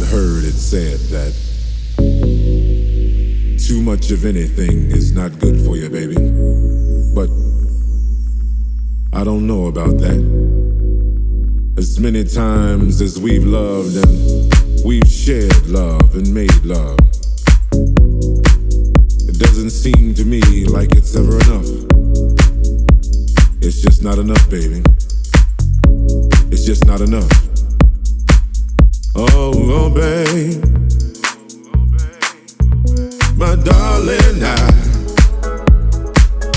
I've heard it said that too much of anything is not good for you, baby. But I don't know about that. As many times as we've loved and we've shared love and made love, it doesn't seem to me like it's ever enough. It's just not enough, baby. It's just not enough. Oh, oh, babe. My darling, I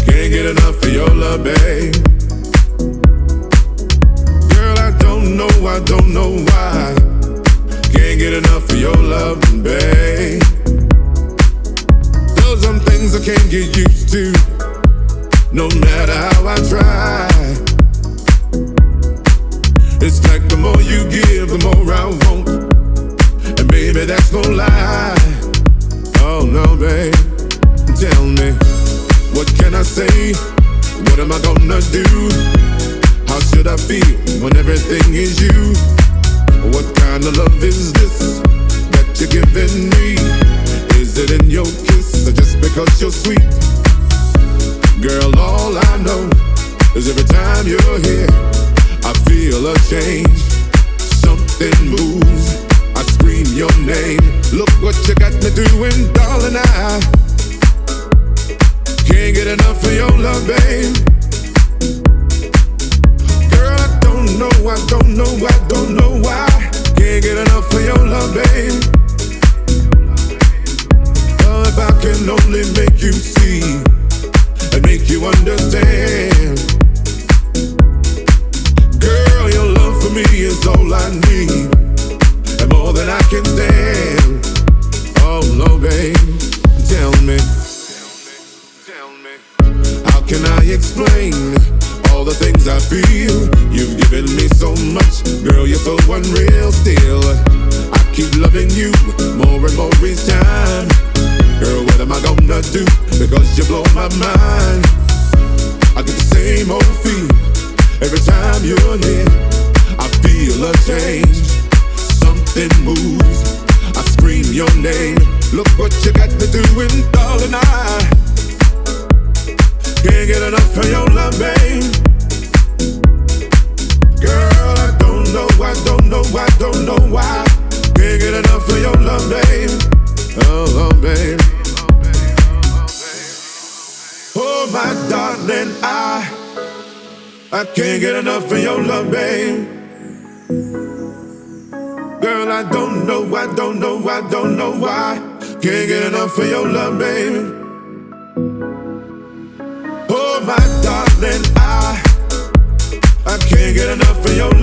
can't get enough of your love, babe. Girl, I don't know, I don't know why. Can't get enough of your love, babe. There's some things I can't get used to, no lie. Oh no, babe. Tell me, what can I say? What am I gonna do? How should I feel when everything is you? What kind of love is this that you're giving me? Is it in your kiss or just because you're sweet? Girl, all I know is every time you're here, I feel a change. Something moves. Scream your name. Look what you got me doing, darling. I can't get enough of your love, babe. Girl, I don't know, I don't know, I don't know why. Can't get enough of your love, babe. Oh, if I can only make you every time you're here. I feel a change. Something moves. I scream your name. Look what you got me doing, darling. I can't get enough of your love, babe. Girl, I don't know, I don't know, I don't know why. Can't get enough of your love, babe. Oh, oh babe. Oh, my darling, I I can't get enough of your love, babe. I don't know, I don't know, I don't know why. Can't get enough of your love, baby. Oh, my darling, I I can't get enough of your love,